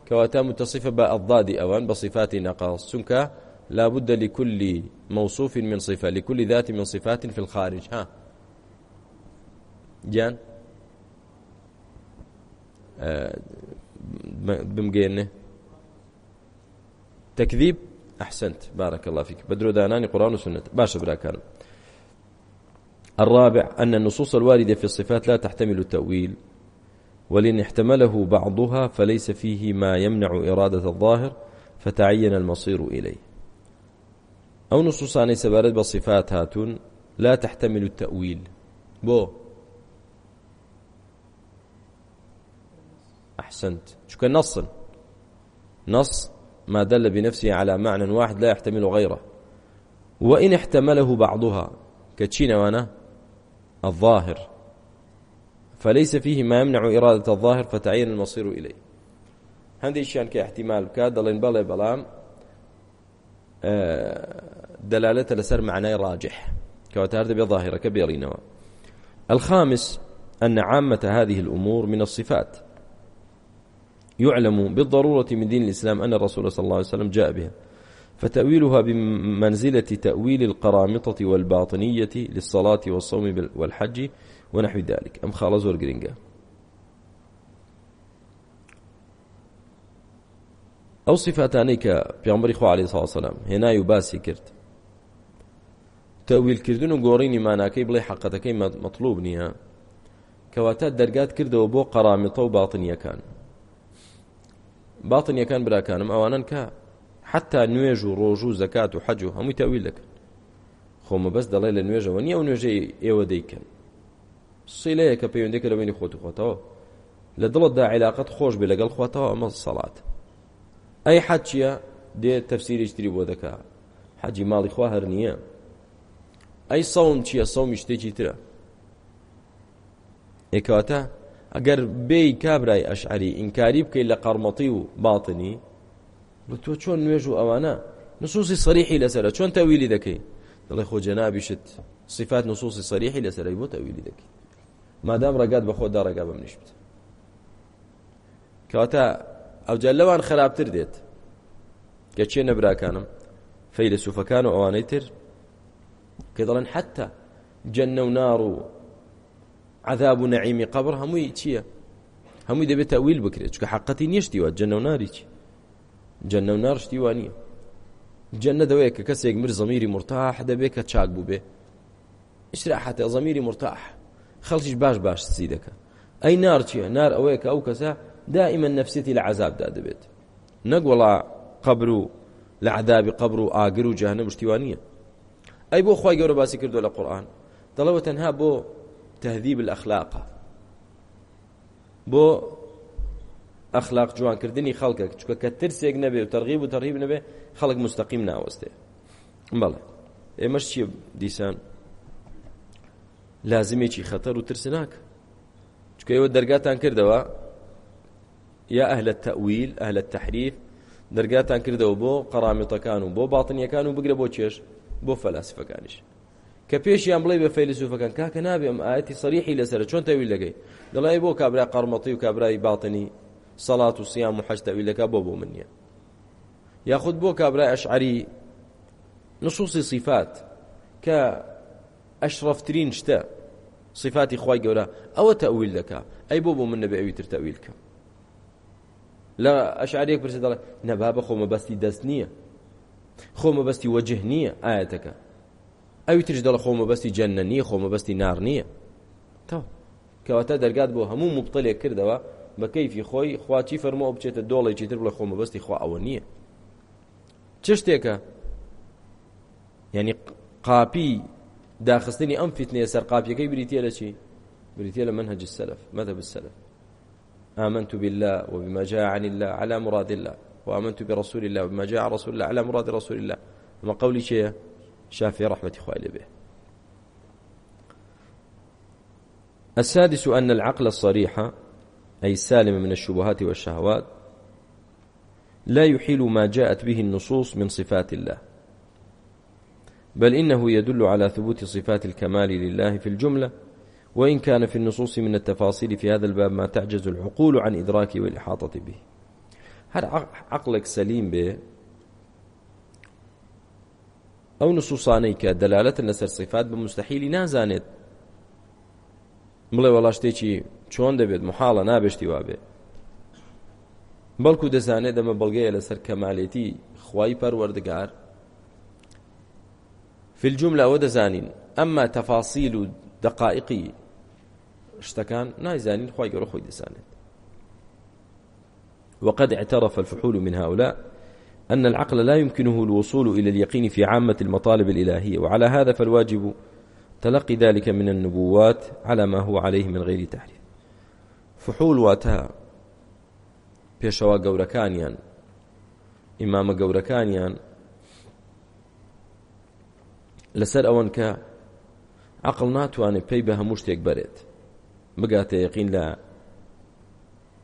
[SPEAKER 1] كواتا متصفة بالضاد أوان بصفات نقاص سنك لا بد لكل موصوف من صفة لكل ذات من صفات في الخارج ها جان بمگێنێ تەکذیب ئەحسنت بارەکە لافیک بە درۆدانانی قورآن و سنت باشە براکانم الرابع أن النصوص الواردة في الصفات لا تحتمل التأويل ولن احتمله بعضها فليس فيه ما يمنع إرادة الظاهر فتعين المصير إليه أو نصوص عن سبارة بصفات هاتون لا تحتمل التأويل بو أحسنت شو كان نص نص ما دل بنفسه على معنى واحد لا يحتمل غيره وإن احتمله بعضها كتشين وانا الظاهر فليس فيه ما يمنع إرادة الظاهر فتعين المصير إليه هندي شان كاحتمال بكا دلين بلا بلام دلالة لسر معنى راجح كواتار دبي ظاهرة كبيرينوا الخامس أن عامة هذه الأمور من الصفات يعلم بالضرورة من دين الإسلام أن الرسول صلى الله عليه وسلم جاء بها فتأويلها بمنزلة تأويل القرامطة والباطنية للصلاة والصوم والحج ونحو ذلك أم خالص والقرنقة ئەو صفاتانەی کە پیامبری خوا عليه سا سلام هێنای و باسی کرد تەویلکردن و گۆڕینی ماناکەی بڵێ حقەتەکەی مطلوب نییە کەواتە دەرگات کردەوە بۆ قەرامێتە و باڵتنیەکان باتنیەکان براکانم ئەوانن کە حتا نوێژ و ڕۆژ و زەکات و حەج و هەمووی تەویل دەکەن خۆمە بەس دەڵێ لە نوێژەوە نییە و نوێژەی ئێوە دەیکەن سیلەیە کە پەیوەندێکە لەوێنی خۆت و خۆتەوە لە دڵتدا عیلاقت خۆش بێ لەگەڵ خۆتەوە ئەمە سەڵات ئەی حەج چییە دێ تەفسیریشتری بۆ دەکا حەجی ماڵی خوا هەر نییە ئەی سەوم چییە سەومی شتێکی ترە ئێکاتە ئەگەر بێی کابرای ئەشعری ئینکاری بکەیت لە قەرمەتی و باڵتنی تۆ چۆن نوێژ و ئەوانە نسوسی سەریحی لەسرە چۆن تەویلی دەکەی دڵی خۆ جەنابیشت صفات نسوسی سەریحی لەسەرەی بۆ تەویلی دەکەی مادام ڕگات بە خۆدا ڕێگا بەم نیش بت کەواتە ئەوجە لەوان خراپتر دێت کە چێ نەبراکانم فەیلسوفەکان و ئەوانەی تر کە دەڵێن حتا جەنە و نار و عذاب و نعیمی قبر هەمووی چییە هەمووی دەبێت تەویل بکرێت چکە حقەتی نیشتیوە جەنە و ناریی جەنە و نارشتی وانە جەنە دەوەیە کە کەسێک مر زەمیری مرتاح دەبێت کە چاک بوو بێ ئیسراحەتە زەمیری مرتاح خەڵکیش باش باش سی دەکە ئەی نار چییە نار ئەوەیە کە ئەو کەسە دائما نفسێتی لە عذابدا دەبێت نەک وڵا قبر و لە عذابی قبر و ئاگر و جەهنە مشتیوانە ئەی بۆ خی گەورە باسی کردو لە قورآن دەڵەوە تەنها بۆ تهذیب الأخلاقە بۆ ئەخلاق جوانکردنی خەڵکە چکە کە ترسێک نەبێ و تەرغیب و تەرغیب نەبێ خەڵک مستەقیم ناوەستێ بەڵێ ئێمەش چیە دیسان لازمێکی خەتەر و ترسناک چکە ئێوە دەرگاتان کردەوە یا ئەهلە تەویل ئەهلە تەحریف دەرگاتان کردەوە بۆ قەرامێتەکان و بۆ باتنیەکان و بگرە بۆ چێش بۆ فەلاسفەکانیش کە پێشیان بڵێ بە فەیلسوفەکان کاکە نابێ ئەم ئاەتی سەریحی لەسەر چۆن تەوی لەگەی دەڵای بۆ کابرا قەرمەتی و کابرای باڵتنی سەڵات و سیام و حەج تەویلەکە بۆ بۆ من نییە یاخود بۆ کابرای ئەشعری نصوصی صفات کە ئەشرەفترین شتە صفاتی خی گەورە ئەوە تەویل دەکا ئەی بۆ بۆ من نەبێ ئەوی تر تەویلکە لە ئەشعرێک پرسی دەڵێ نەبا بە خۆمە بەستی دەست نییە خۆمە بەستی وەجه نییە ئاەتەکە ئەوی ترش دەڵ خۆمە بەستی جەنە نییە خۆمە بەستی نار نییە تا کەواتە دەرگات بۆ هەموو مبتەلێک کردەوە بە کەیفی خۆی خواچی فەرمەوە بچێتە دۆڵێکی تر بڵێ خۆمە بەستی خوا ئەوە نییە چ شتێکە ینی قاپی داخستنی ئەم فتنێ سەر قاپیەکەی بریتە لە چی بریتە لە منهج السلف ماذا بالسلف آمنت بالله وبما جاء عن الله على مراد الله وآمنت برسول الله وبما جاء عن رسول الله على مراد رسول الله أما قولي شيء شافعي رحمة خوالي به السادس أن العقل الصريح أي السالم من الشبهات والشهوات لا يحيل ما جاءت به النصوص من صفات الله بل إنه يدل على ثبوت صفات الكمال لله في الجملة وإن كان في النصوص من التفاصيل في هذا الباب ما تعجز العقول عن إدراكه والإحاطة به هل عقلك سليم به ئەو نسوسانەی کە دەلالەتن لەسەر سیفات بە مستحیلی نازانێت بڵێ وەڵا شتێکی چۆن دەبێت محاڵە نابشتی وابێ بەڵکو دەزانێت ئەمە بەڵگەیە لەسەر کەمالێتی خوای پەروەردگار في الجملة ئەوە دەزانین ئەمما تەفاسیل و دقائقی شتەکان نایزانین خی گەۆ خۆی دەزانێت وقد اعترف الفحول من هؤلاء أن العقل لا يمكنه الوصول إلى اليقين في عامة المطالب الإلهية وعلى هذا فالواجب تلقي ذلك من النبوات على ما هو عليه من غير تحريف فحول واتها پێشەوە گەورەکانیان ئیمامە گەورەکانیان لەسەر ئەوەن کە عقل ناتوانێت پێی بە هەموو شتێک بەرێت بگاتە یەقین لە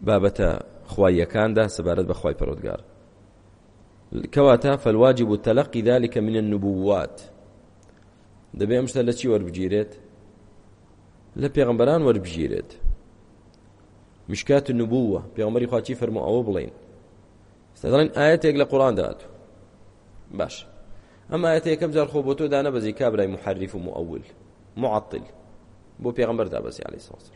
[SPEAKER 1] بابەتە خوایەکاندا سەبارەت بە خی پەرۆدگار کەواتە فەلواجب تەلقی ذلك من النبوات دەبێ ئەم شتە لە چی وەربگیرێت لە پێغمبەران وەربگیرێت مشکات النبوة پێغمبەری خواچی فەرمو ئەوە بڵین دەڵێن ئاەتێک لە قورآن داهاتوو باش ئەم ئاەتە یەکەم جار خۆ بۆ تۆ دانە بەزی کابرای محرف و مؤول معطل بۆ پێغمبەر دابەزی علی ساوسڵ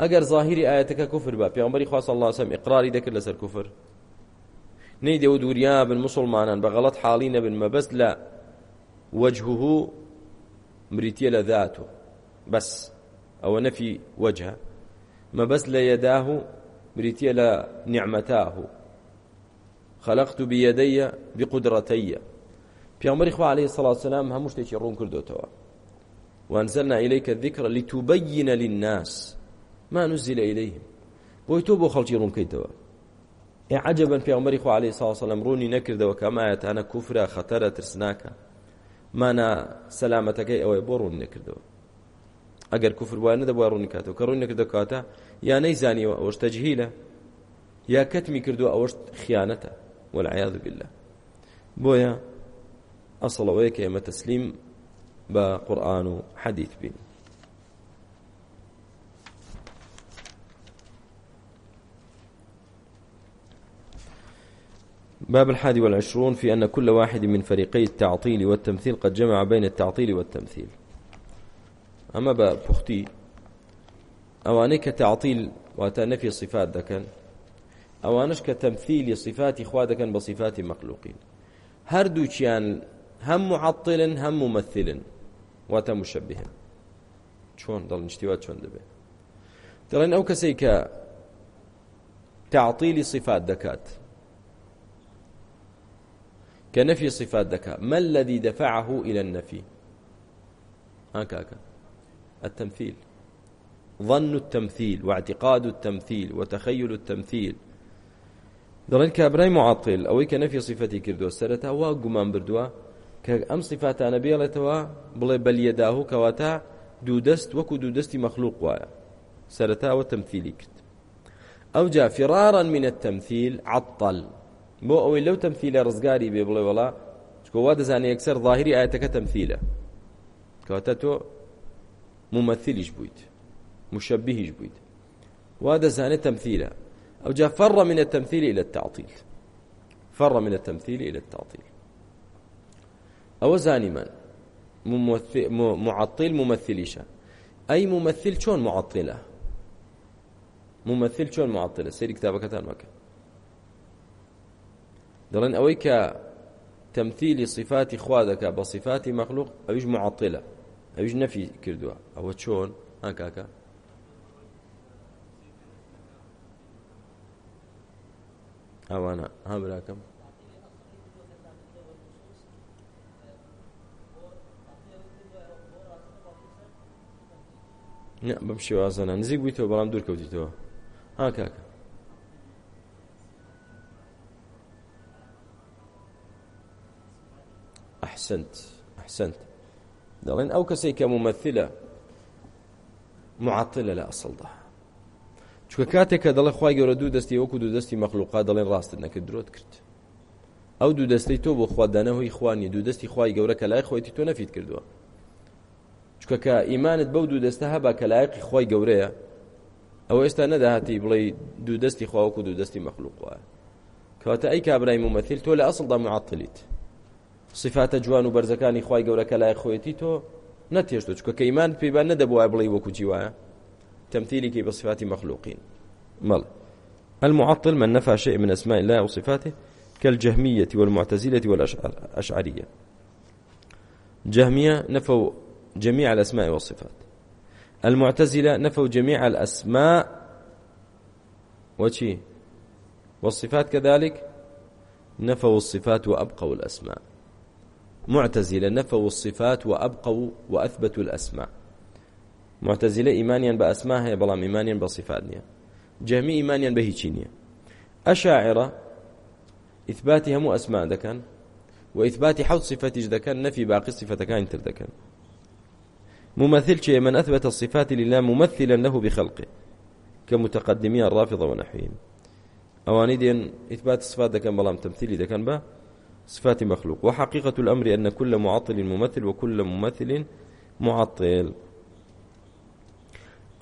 [SPEAKER 1] ئەگەر ظاهری ئاەتەکە کوفر بە پێغمبەری خواست الله سم اقراری دەکرد لەسەر کوفر نەی دەوە دوریا بن مسلمانان بە غەڵەت حاڵی نەبن مەبەست لە وجهه مریتە لە ذاته بەس ئەوە نەفی وجه مەبەست لە یەداه مریتە لە نعمەتاه خەلقت بیەدەیە بقدرەتەیە پێمەری خوا عليه الصلاة والسلام هەموو شتێکی ڕوون کردوتەوە وانزلنا إليك الذكر لتبين للناس ما نزل إليهم بۆی تۆ بۆ خەڵکی ڕوونکەیتەوە عجبن پێغمبەری خو عليه الصلاه والسلام ڕوونی نەکردەوە کە ئەمایەتانە کوفرە خەتەرە ترسناکە مانە سەلامەتەکەی ئەوەی بۆ ڕوون نەکردەوە ئەگەر کوفر وایە نەدەبوا ڕوونی کاتەوە کە ڕوون نەکردە کاتە یا نەیزانیەوە ئەوەش تەجهیلە یا کەتمی کردووە ئەوەش خیانەتە والعیاذ بالله بۆیە ئەسڵەوەی کە ئێمە تەسلیم بە قورآن و حەدیث بینی باب الحادي والعشرون في أن كل واحد من فريقي التعطيل والتمثيل قد جمع بين التعطيل والتمثيل أما باب بختي أوانيك تعطيل وتنفي صفات دكن أوانش كتمثيل صفات إخواتك بصفات مخلوقين هردوشيان هم معطل هم ممثل وتمشبه شون ضل نشتوى شون دبي دلين أو كسيك تعطيل صفات دكات کە نەفی صفات دەکا ما الذي دفعه إلى النفي هكاكا التمثيل ظن التمثيل واعتقاد التمثيل وتخيل التمثيل دەڵێن کابرای معاتل ئەوەی کە نەفی صفەتی کردو سەرەتا وا گومان بردووە کە ئەم صفاتانە بێڵێتەوە بڵێ بەلیەداه و کەواتە دوو دەست وەکو دوو دەستی مەخلوق وایە سەرەتاوە تەمثیلی کرد ئەو جا فرارا من التەمثیل عطل بۆ ئەوەی لەو تەمثیلە ڕزگاری بێ بڵێ وڵا چکۆوا دەزانێت یەکسەر ظاهری ئاەتەکە تەمثیلە کەواتە تۆ ممەثلیش بوویت مشبهیش بوویت وا دەزانێت تەمثیلە ئەو جا فەڕە منە تەمثیلی لە التعطیل فەڕە منە تەمثیلی لە التعطیل ئەوە زانیمان معطل ممثلیشە ئەی ممثل چۆن معطلە ممثل چۆن معطلە سەری کتابەکەتان مەکە دەڵێن ئەوەی کە تەمثیلی صفاتی خوا دەکا بە صفاتی مەخلوق ئەویش معطلە ئەویش نەفی کردووە ئەوە چۆن ئا کاکە ئەوانە ها براکەم بەم شێوازەنە نزیک بوویتەوە بەڵام دوور کەوتیتەوە ها کاکە أحسنت أحسنت دەڵێن ئەو کەسێک کە ممەثلە معاتلە لە ئەسڵدا چکە کاتێک کە دەڵێ خخوای گەورە دوو دەستی وەکو دوو دەستی مەخلوقا دەڵێن ڕاستت نەکرد درۆت کرد ئەو دوو دەستی تۆ بۆ خوادانەوەی خوانی دوو دەستی خخوای گەورە کە لای خۆیتی تۆ نەفید کردووە چکە کە ئیمانت بەو دوو دەستە هەبا کە لایەقی خخوای گەورەیە ئەو ئێستا نەداهاتی بڵێ دوو دەستی خواوەکو دوو دەستی مەخلوقواە کەواتە ئەی کابرای ممەثل تۆ لە ئەسڵدا معاتلیت صفاتە جوان و بەرزەکانی خی گەورەکە لای خۆیەتی تۆ نەتێشت چکە کە ایمان پێیبان نەدەبووە بڵی وەکو جیواە تەمثیلێکی بە صفاتی مەخلوقین مەڵ المعطل من نفى شيء من أسماء الله وصفاته كالجهمية والمعتزلة والأشعرية جهمية نفوا جميع الأسماء والصفات المعتزلة نفوا جميع الأسماء وشي والصفات كذلك نفوا الصفات وأبقوا الأسماء معتزلة نفوا الصفات وأبقوا وأثبتوا الأسماء معتزلة إيمانيا بأسماء هي بلام إيمانيا بصفات نية جهمي إيمانيا بهيچي نية أشاعرة إثباتها مو أسماء دكان وإثبات حوض صفة دكان نفي باقي صفة كان تر دكان ممثل شيء من أثبت الصفات لله ممثلا له بخلقه كمتقدمي الرافضة ونحوهم أواني دين إثبات الصفات دكان بلام تمثيلي دكان با صفات مخلوق وحقيقة الأمر أن كل معطل ممثل وكل ممثل معطل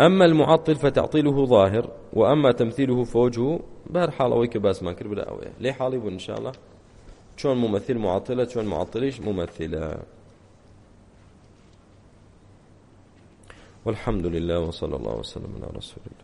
[SPEAKER 1] أما المعطل فتعطيله ظاهر وأما تمثيله فوجهه بهر حال أويك باس ما كرب أوي ليه حالي إن شاء الله شون ممثل معطلة شون معطلش ممثلة والحمد لله وصلى الله وسلم على رسول الله